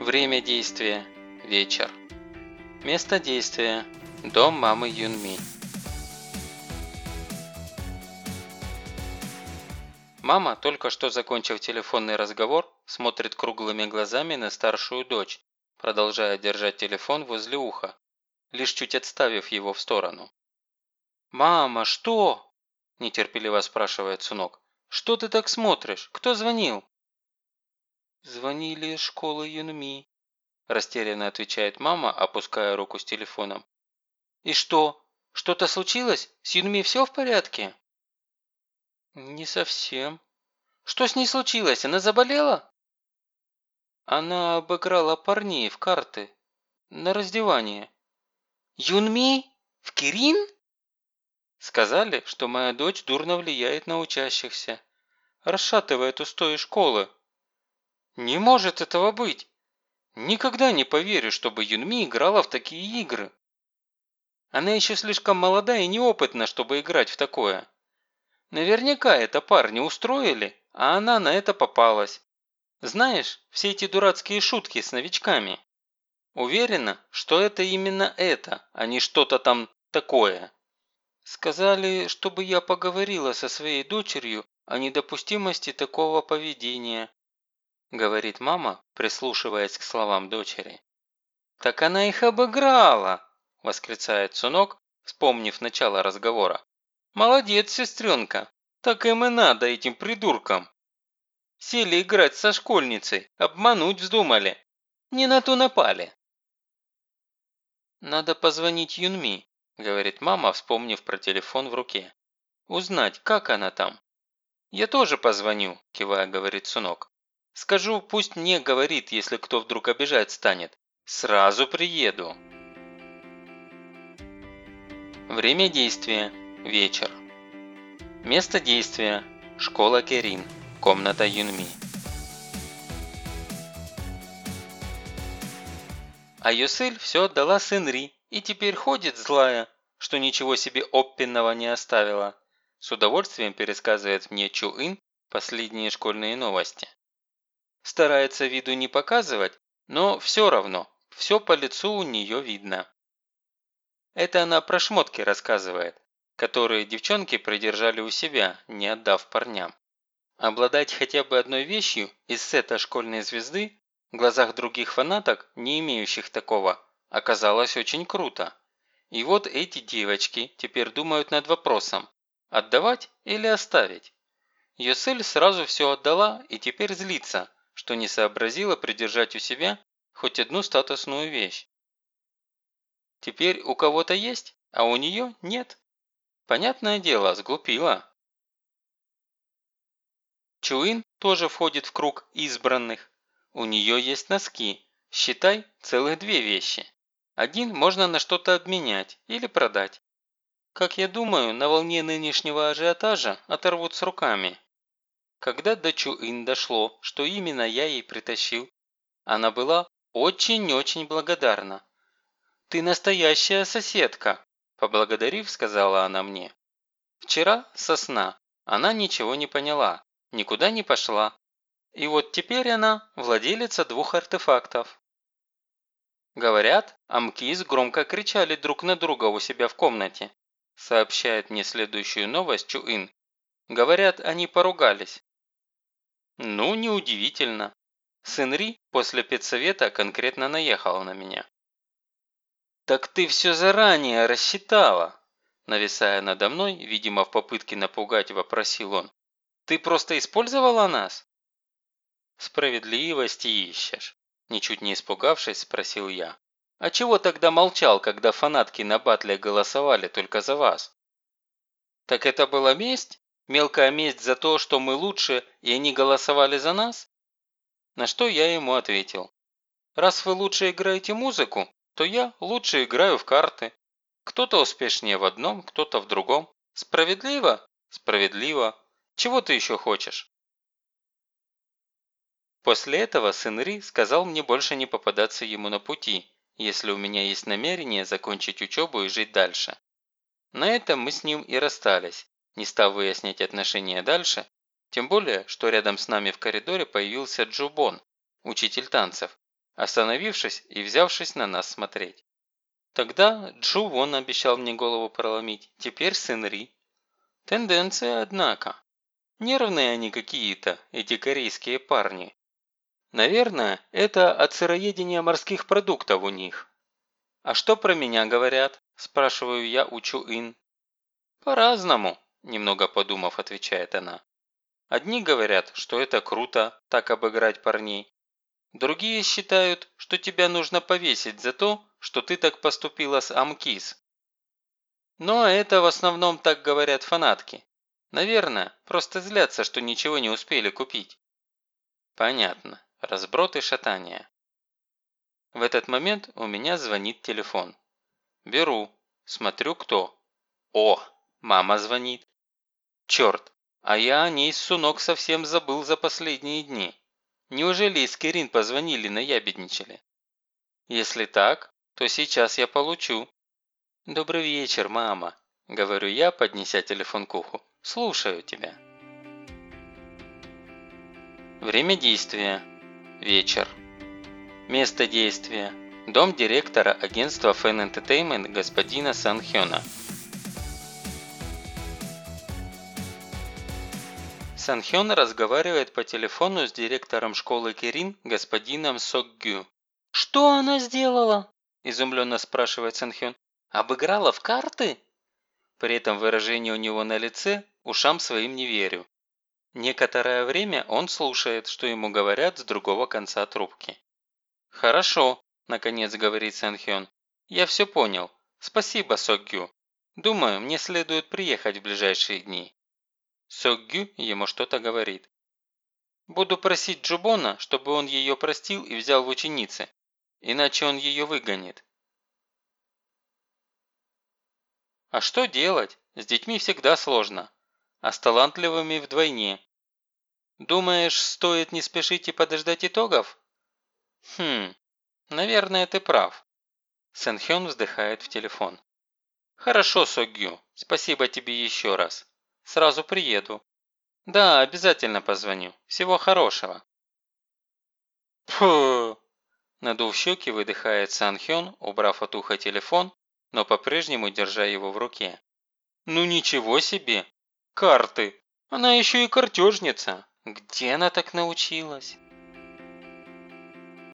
Время действия – вечер. Место действия – дом мамы Юнми. Мама, только что закончив телефонный разговор, смотрит круглыми глазами на старшую дочь, продолжая держать телефон возле уха, лишь чуть отставив его в сторону. «Мама, что?» – нетерпеливо спрашивает сынок. «Что ты так смотришь? Кто звонил?» «Звонили из школы Юнми», – растерянно отвечает мама, опуская руку с телефоном. «И что? Что-то случилось? С Юнми все в порядке?» «Не совсем». «Что с ней случилось? Она заболела?» Она обыграла парней в карты. На раздевание. «Юнми? В Кирин?» Сказали, что моя дочь дурно влияет на учащихся. Расшатывает устои школы. Не может этого быть. Никогда не поверю, чтобы Юнми играла в такие игры. Она еще слишком молода и неопытна, чтобы играть в такое. Наверняка это парни устроили, а она на это попалась. Знаешь, все эти дурацкие шутки с новичками. Уверена, что это именно это, а не что-то там такое. Сказали, чтобы я поговорила со своей дочерью о недопустимости такого поведения, говорит мама, прислушиваясь к словам дочери. Так она их обыграла, восклицает сынок, вспомнив начало разговора. Молодец, сестренка, так им и надо этим придуркам. Сели играть со школьницей, обмануть вздумали. Не на ту напали. Надо позвонить Юнми, говорит мама, вспомнив про телефон в руке. Узнать, как она там. Я тоже позвоню, кивая, говорит сынок. Скажу, пусть мне говорит, если кто вдруг обижать станет. Сразу приеду. Время действия – вечер. Место действия – школа Керин, комната Юнми. А Юсель все отдала Сынри и теперь ходит злая, что ничего себе оппенного не оставила. С удовольствием пересказывает мне Чуин последние школьные новости. Старается виду не показывать, но все равно, все по лицу у нее видно. Это она про шмотки рассказывает, которые девчонки придержали у себя, не отдав парням. Обладать хотя бы одной вещью из сета школьной звезды в глазах других фанаток, не имеющих такого, оказалось очень круто. И вот эти девочки теперь думают над вопросом, отдавать или оставить. Йосель сразу все отдала и теперь злится, что не сообразила придержать у себя хоть одну статусную вещь. Теперь у кого-то есть, а у нее нет. Понятное дело, сглупила. Чуин тоже входит в круг избранных. У нее есть носки. Считай, целых две вещи. Один можно на что-то обменять или продать. Как я думаю, на волне нынешнего ажиотажа оторвут с руками. Когда до Чуин дошло, что именно я ей притащил, она была очень-очень благодарна. «Ты настоящая соседка!» Поблагодарив, сказала она мне. Вчера со сна она ничего не поняла, никуда не пошла. И вот теперь она владелица двух артефактов. Говорят, Амкис громко кричали друг на друга у себя в комнате. Сообщает мне следующую новость Чуин. Говорят, они поругались. Ну, неудивительно. Сын Ри после педсовета конкретно наехал на меня. «Так ты все заранее рассчитала!» Нависая надо мной, видимо, в попытке напугать, вопросил он. «Ты просто использовала нас?» «Справедливости ищешь», – ничуть не испугавшись, спросил я. «А чего тогда молчал, когда фанатки на батле голосовали только за вас?» «Так это была месть? Мелкая месть за то, что мы лучше, и они голосовали за нас?» На что я ему ответил. «Раз вы лучше играете музыку, то я лучше играю в карты. Кто-то успешнее в одном, кто-то в другом. Справедливо? Справедливо. Чего ты еще хочешь? После этого сын Ри сказал мне больше не попадаться ему на пути, если у меня есть намерение закончить учебу и жить дальше. На этом мы с ним и расстались, не став выяснять отношения дальше, тем более, что рядом с нами в коридоре появился Джубон, учитель танцев, остановившись и взявшись на нас смотреть. Тогда Джу Вон обещал мне голову проломить, теперь сын Ри. Тенденция, однако. Нервные они какие-то, эти корейские парни. Наверное, это от сыроедения морских продуктов у них. «А что про меня говорят?» – спрашиваю я у Чу Ин. «По-разному», – немного подумав, отвечает она. «Одни говорят, что это круто, так обыграть парней. Другие считают, что тебя нужно повесить за то, что ты так поступила с Амкис. Но это в основном так говорят фанатки. Наверное, просто злятся, что ничего не успели купить. Понятно. Разброд и шатание. В этот момент у меня звонит телефон. Беру. Смотрю, кто. О, мама звонит. Черт, а я о ней, сунок, совсем забыл за последние дни. Неужели из Кирин позвонили, наябедничали? Если так, то сейчас я получу. «Добрый вечер, мама», – говорю я, поднеся телефон к уху. «Слушаю тебя». Время действия. Вечер. Место действия. Дом директора агентства Fan Entertainment господина Сан Хёна. Сан Хён разговаривает по телефону с директором школы Кирин господином Сок Гю. «Что она сделала?» – изумленно спрашивает Санхён. «Обыграла в карты?» При этом выражение у него на лице ушам своим не верю. Некоторое время он слушает, что ему говорят с другого конца трубки. «Хорошо», – наконец говорит Санхён. «Я все понял. Спасибо, Сокгю. Думаю, мне следует приехать в ближайшие дни». Сокгю ему что-то говорит. «Буду просить Джубона, чтобы он ее простил и взял в ученицы. Иначе он ее выгонит. А что делать? С детьми всегда сложно. А с талантливыми вдвойне. Думаешь, стоит не спешить и подождать итогов? Хм, наверное, ты прав. Сэнхён вздыхает в телефон. Хорошо, Согю, спасибо тебе еще раз. Сразу приеду. Да, обязательно позвоню. Всего хорошего. Фу, Надув щеки, выдыхает Санхён, убрав от уха телефон, но по-прежнему держа его в руке. «Ну ничего себе! Карты! Она еще и картежница! Где она так научилась?»